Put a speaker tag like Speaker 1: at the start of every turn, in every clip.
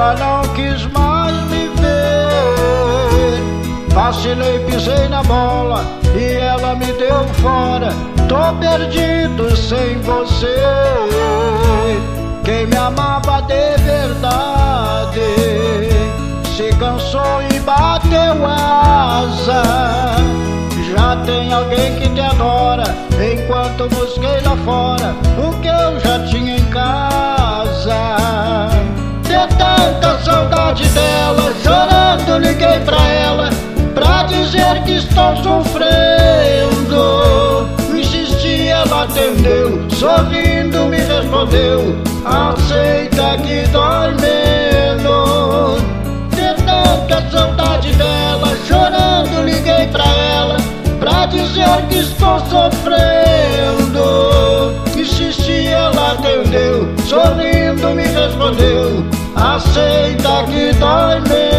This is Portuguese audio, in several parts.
Speaker 1: ela não quis mais me ver. Vacilei, pisei na bola e ela me deu fora. Tô perdido sem você. Quem me amava de verdade se cansou e bateu asa. Já tem alguém que te adora enquanto busquei lá fora estou sofrendo. Insisti, ela atendeu, sorrindo me respondeu: Aceita que dói menos. De tanta saudade dela, chorando liguei pra ela pra dizer que estou sofrendo. Insisti, ela atendeu, sorrindo me respondeu: Aceita que dói menos.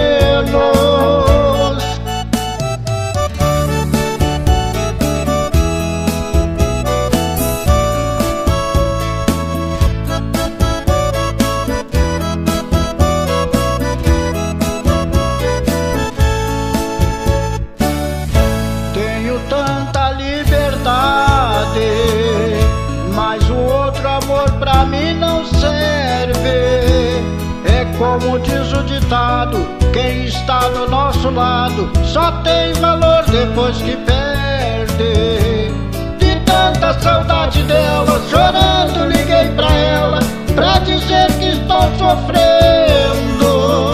Speaker 1: Como diz o ditado: quem está do nosso lado só tem valor depois que perde. De tanta saudade dela, chorando, liguei pra ela pra dizer que estou sofrendo.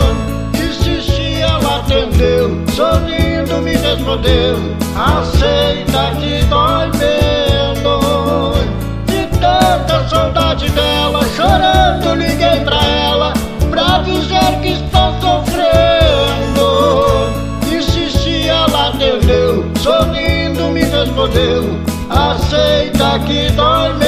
Speaker 1: Insisti, ela atendeu, sorrindo me respondeu: Aceita que dói menos. Aceita que dói